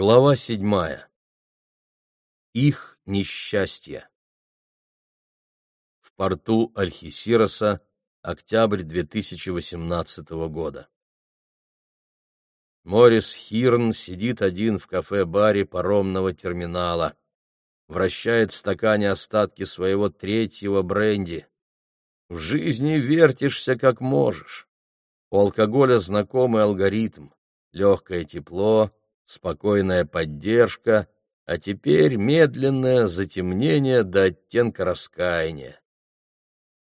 Глава седьмая. Их несчастье. В порту Альхисироса, октябрь 2018 года. Морис Хирн сидит один в кафе-баре паромного терминала. Вращает в стакане остатки своего третьего бренди. В жизни вертишься как можешь. У алкоголя знакомый алгоритм. Легкое тепло, спокойная поддержка, а теперь медленное затемнение до оттенка раскаяния.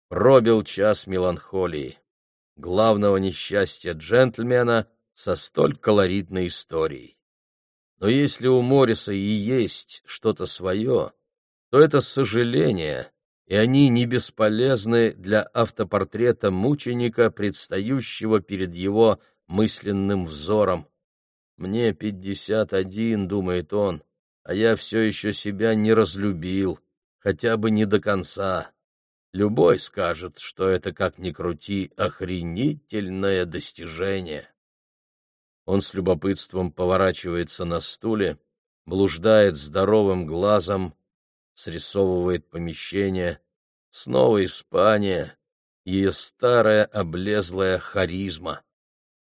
Пробил час меланхолии, главного несчастья джентльмена со столь колоритной историей. Но если у Морриса и есть что-то свое, то это сожаление, и они не бесполезны для автопортрета мученика, предстающего перед его мысленным взором. Мне пятьдесят один, думает он, а я все еще себя не разлюбил, хотя бы не до конца. Любой скажет, что это, как ни крути, охренительное достижение. Он с любопытством поворачивается на стуле, блуждает здоровым глазом, срисовывает помещение. Снова Испания, ее старая облезлая харизма.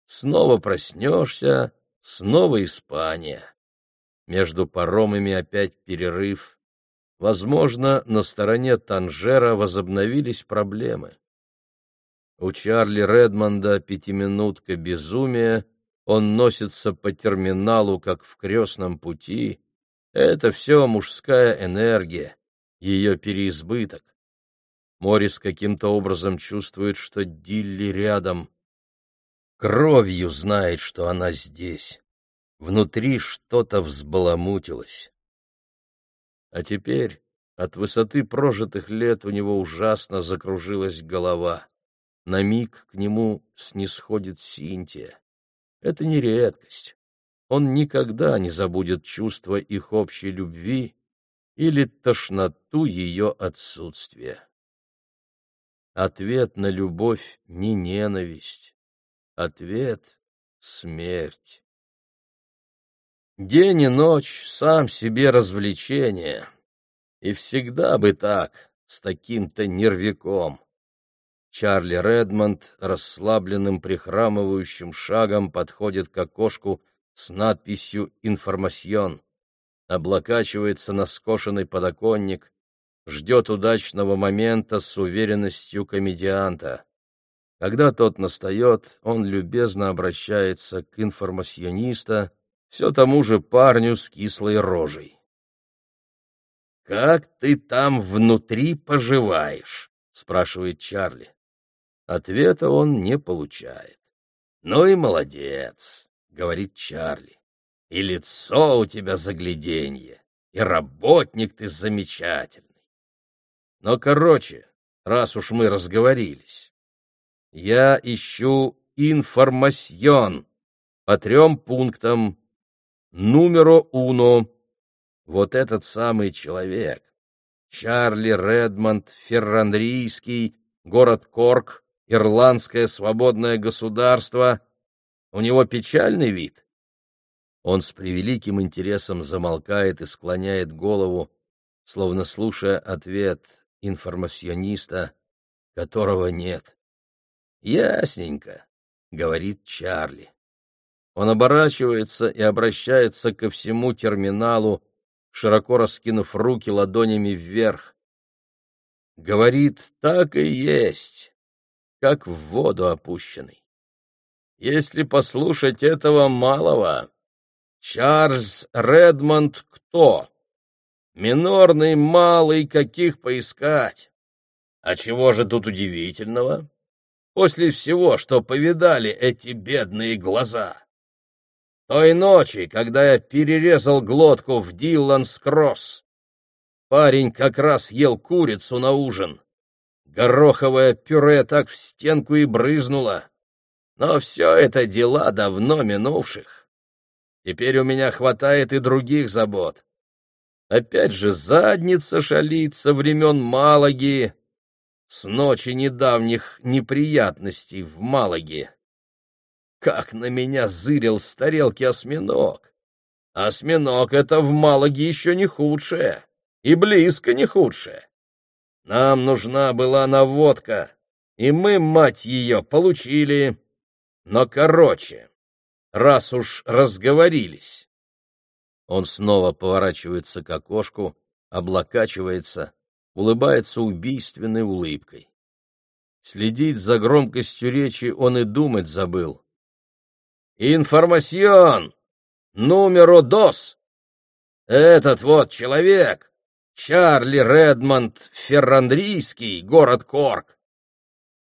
Снова проснешься, Снова Испания. Между паромами опять перерыв. Возможно, на стороне Танжера возобновились проблемы. У Чарли Редмонда пятиминутка безумия, он носится по терминалу, как в крестном пути. Это все мужская энергия, ее переизбыток. Морис каким-то образом чувствует, что Дилли рядом. Кровью знает, что она здесь. Внутри что-то взбаламутилось. А теперь от высоты прожитых лет у него ужасно закружилась голова. На миг к нему снисходит Синтия. Это не редкость. Он никогда не забудет чувство их общей любви или тошноту ее отсутствия. Ответ на любовь — не ненависть. Ответ — смерть. День и ночь сам себе развлечение. И всегда бы так, с таким-то нервяком. Чарли Редмонд расслабленным прихрамывающим шагом подходит к окошку с надписью «Информасьон», облокачивается на скошенный подоконник, ждет удачного момента с уверенностью комедианта. Когда тот настает, он любезно обращается к информациониста, все тому же парню с кислой рожей. «Как ты там внутри поживаешь?» — спрашивает Чарли. Ответа он не получает. «Ну и молодец», — говорит Чарли. «И лицо у тебя загляденье, и работник ты замечательный. Но, короче, раз уж мы разговорились, я ищу информацион по трем пунктам, Нумеро уно. Вот этот самый человек. Чарли Редмонд, Ферранрийский, город Корк, Ирландское свободное государство. У него печальный вид. Он с превеликим интересом замолкает и склоняет голову, словно слушая ответ информациониста, которого нет. «Ясненько», — говорит Чарли. Он оборачивается и обращается ко всему терминалу, широко раскинув руки ладонями вверх. Говорит, так и есть, как в воду опущенный. Если послушать этого малого, Чарльз Редмонд кто? Минорный малый, каких поискать. А чего же тут удивительного? После всего, что повидали эти бедные глаза. Той ночи, когда я перерезал глотку в Дилланс-Кросс. Парень как раз ел курицу на ужин. Гороховое пюре так в стенку и брызнуло. Но все это дела давно минувших. Теперь у меня хватает и других забот. Опять же, задница шалит со времен Малаги, с ночи недавних неприятностей в Малаге. Как на меня зырил с тарелки осьминог! Осьминог — это в Малаге еще не худшее, и близко не худшее. Нам нужна была наводка, и мы, мать ее, получили. Но короче, раз уж разговорились. Он снова поворачивается к окошку, облокачивается, улыбается убийственной улыбкой. Следить за громкостью речи он и думать забыл. «Информасьон! Нумеро дос! Этот вот человек, Чарли Редмонд Феррандрийский, город Корк.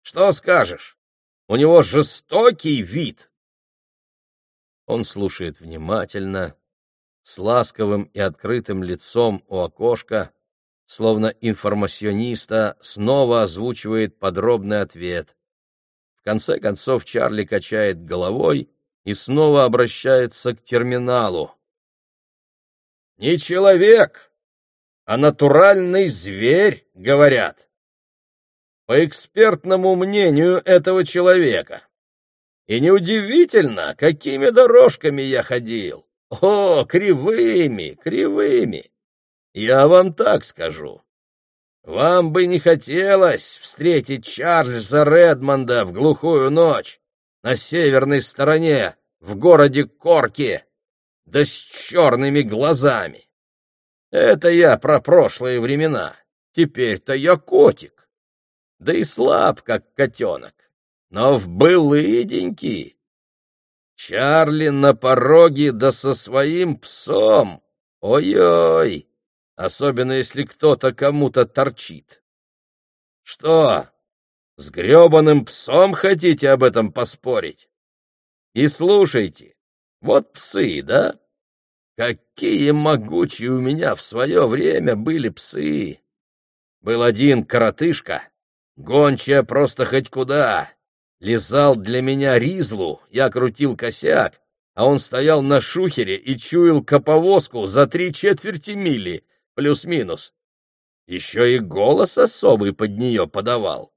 Что скажешь? У него жестокий вид!» Он слушает внимательно, с ласковым и открытым лицом у окошка, словно информациониста, снова озвучивает подробный ответ. В конце концов Чарли качает головой и снова обращается к терминалу. «Не человек, а натуральный зверь», — говорят. По экспертному мнению этого человека. И неудивительно, какими дорожками я ходил. О, кривыми, кривыми! Я вам так скажу. Вам бы не хотелось встретить Чарльза Редмонда в глухую ночь на северной стороне, в городе Корки, да с черными глазами. Это я про прошлые времена. Теперь-то я котик. Да и слаб, как котенок. Но в былые деньки Чарли на пороге да со своим псом. Ой-ой! Особенно если кто-то кому-то торчит. Что, с гребаным псом хотите об этом поспорить? И слушайте, вот псы, да? Какие могучие у меня в свое время были псы! Был один коротышка, гончая просто хоть куда, лизал для меня ризлу, я крутил косяк, а он стоял на шухере и чуял коповозку за три четверти мили, плюс-минус. Еще и голос особый под нее подавал.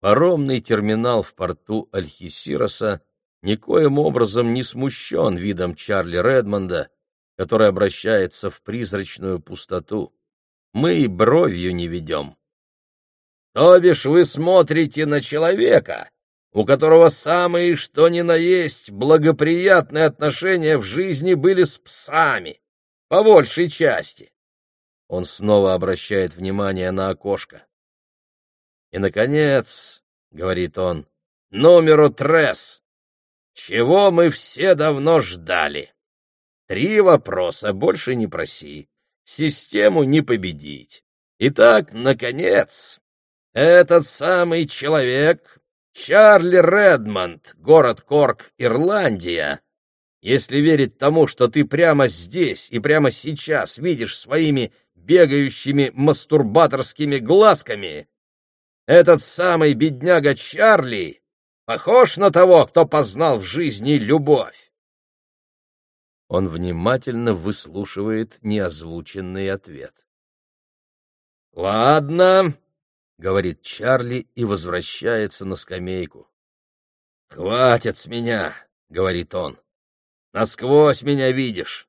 Паромный терминал в порту Альхисироса никоим образом не смущен видом Чарли Редмонда, который обращается в призрачную пустоту. Мы и бровью не ведем. То бишь вы смотрите на человека, у которого самые что ни на есть благоприятные отношения в жизни были с псами, по большей части. Он снова обращает внимание на окошко. И, наконец, — говорит он, — номеру трес. Чего мы все давно ждали? Три вопроса, больше не проси. Систему не победить. Итак, наконец, этот самый человек, Чарли Редмонд, город Корк, Ирландия, если верить тому, что ты прямо здесь и прямо сейчас видишь своими бегающими мастурбаторскими глазками, этот самый бедняга Чарли похож на того, кто познал в жизни любовь. Он внимательно выслушивает неозвученный ответ. «Ладно», говорит Чарли и возвращается на скамейку. «Хватит с меня!» — говорит он. «Насквозь меня видишь.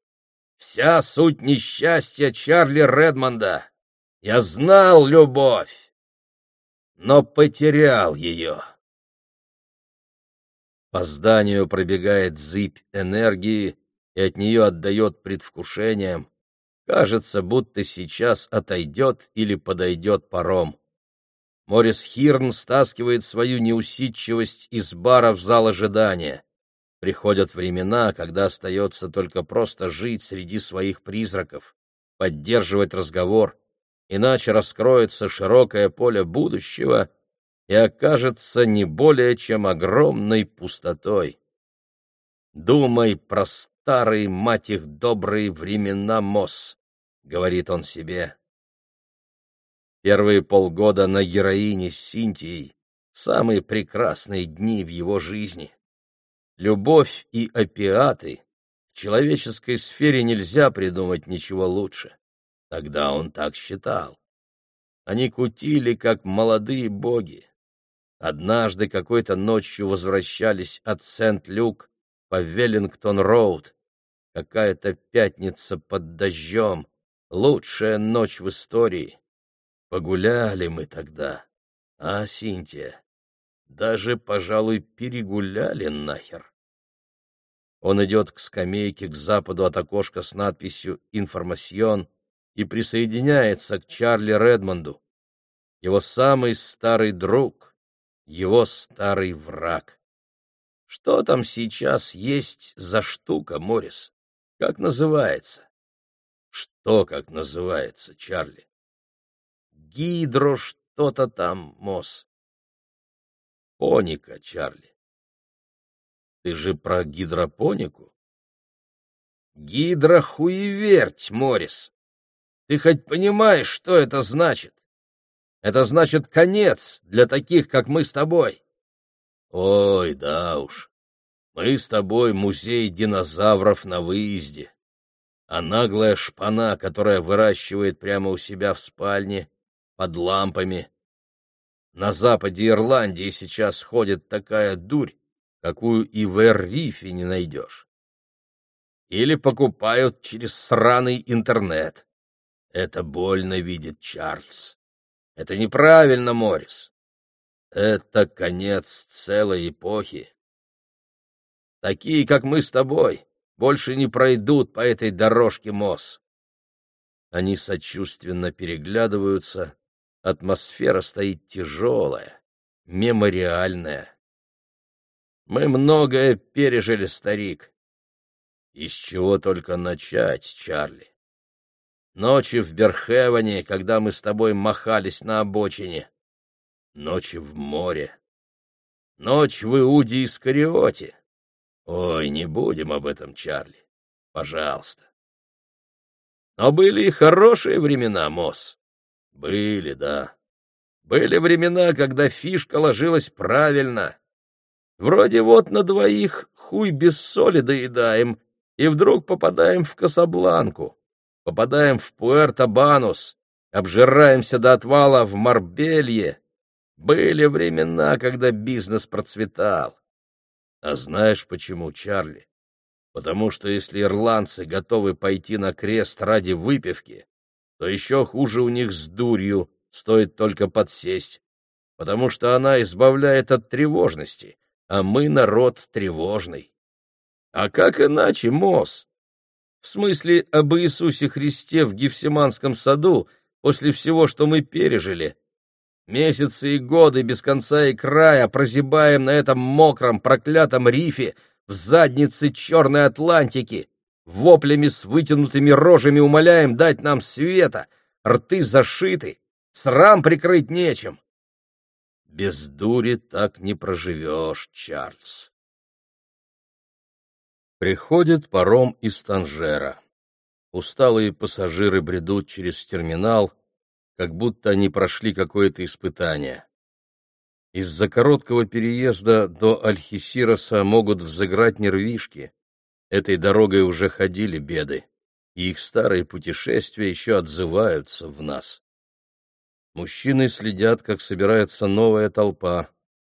Вся суть несчастья Чарли Редмонда. Я знал любовь, но потерял ее». По зданию пробегает зыбь энергии, и от нее отдает предвкушением. Кажется, будто сейчас отойдет или подойдет паром. Морис Хирн стаскивает свою неусидчивость из бара в зал ожидания. Приходят времена, когда остается только просто жить среди своих призраков, поддерживать разговор, иначе раскроется широкое поле будущего и окажется не более чем огромной пустотой. «Думай про старые, мать их, добрые времена, Мосс», — говорит он себе. Первые полгода на героине с Синтией — самые прекрасные дни в его жизни. Любовь и опиаты в человеческой сфере нельзя придумать ничего лучше. Тогда он так считал. Они кутили, как молодые боги. Однажды какой-то ночью возвращались от Сент-Люк по Веллингтон-Роуд. какая-то пятница под дождем, лучшая ночь в истории. Погуляли мы тогда, а, Синтия? Даже, пожалуй, перегуляли нахер. Он идет к скамейке к западу от окошка с надписью «Информасьон» и присоединяется к Чарли Редмонду, его самый старый друг, его старый враг. Что там сейчас есть за штука, Морис? Как называется? Что как называется, Чарли? Гидро что-то там, Мосс. Поника, Чарли. Ты же про гидропонику? Гидрохуеверть, Морис. Ты хоть понимаешь, что это значит? Это значит конец для таких, как мы с тобой. Ой, да уж. Мы с тобой музей динозавров на выезде. А наглая шпана, которая выращивает прямо у себя в спальне, под лампами. На западе Ирландии сейчас ходит такая дурь, какую и в Эр-Рифе не найдешь. Или покупают через сраный интернет. Это больно видит Чарльз. Это неправильно, Моррис. Это конец целой эпохи. Такие, как мы с тобой, больше не пройдут по этой дорожке Мосс. Они сочувственно переглядываются. Атмосфера стоит тяжелая, мемориальная. Мы многое пережили, старик. Из чего только начать, Чарли? Ночи в Берхеване, когда мы с тобой махались на обочине. Ночи в море. Ночь в Иуде Искариоте. Ой, не будем об этом, Чарли. Пожалуйста. Но были и хорошие времена, Мосс. Были, да. Были времена, когда фишка ложилась правильно. Вроде вот на двоих хуй без соли доедаем, и вдруг попадаем в Касабланку попадаем в Пуэрто-Банус, обжираемся до отвала в Марбелье. Были времена, когда бизнес процветал. А знаешь почему, Чарли? Потому что если ирландцы готовы пойти на крест ради выпивки, то еще хуже у них с дурью, стоит только подсесть, потому что она избавляет от тревожности, а мы народ тревожный. А как иначе, Мосс? В смысле об Иисусе Христе в Гефсиманском саду после всего, что мы пережили. Месяцы и годы без конца и края прозябаем на этом мокром, проклятом рифе в заднице Черной Атлантики. Воплями с вытянутыми рожами умоляем дать нам света. Рты зашиты, срам прикрыть нечем. Без дури так не проживешь, Чарльз. Приходит паром из Танжера. Усталые пассажиры бредут через терминал, как будто они прошли какое-то испытание. Из-за короткого переезда до Альхисироса могут взыграть нервишки. Этой дорогой уже ходили беды, и их старые путешествия еще отзываются в нас. Мужчины следят, как собирается новая толпа.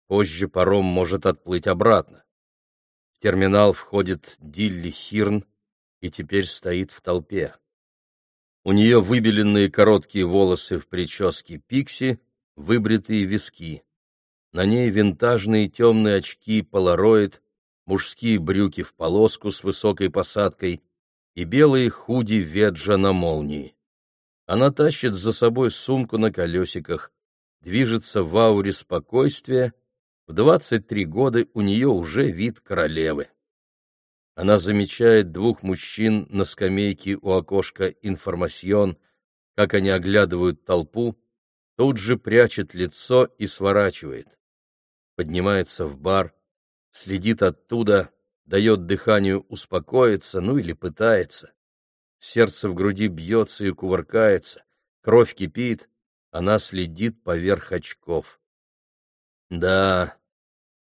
Позже паром может отплыть обратно терминал входит Дилли Хирн и теперь стоит в толпе. У нее выбеленные короткие волосы в прическе пикси, выбритые виски. На ней винтажные темные очки полароид, мужские брюки в полоску с высокой посадкой и белые худи веджа на молнии. Она тащит за собой сумку на колесиках, движется в ауре спокойствия в 23 года у нее уже вид королевы. Она замечает двух мужчин на скамейке у окошка «Информасьон», как они оглядывают толпу, тут же прячет лицо и сворачивает. Поднимается в бар, следит оттуда, дает дыханию успокоиться, ну или пытается. Сердце в груди бьется и кувыркается, кровь кипит, она следит поверх очков. Да,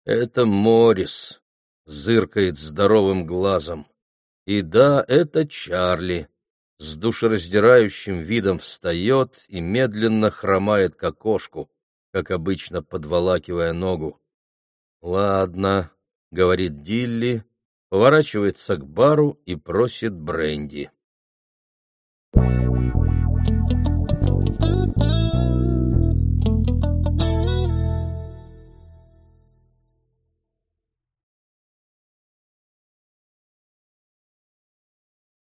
это Морис, зыркает здоровым глазом. И да, это Чарли, с душераздирающим видом встает и медленно хромает к окошку, как обычно подволакивая ногу. «Ладно», — говорит Дилли, поворачивается к бару и просит бренди.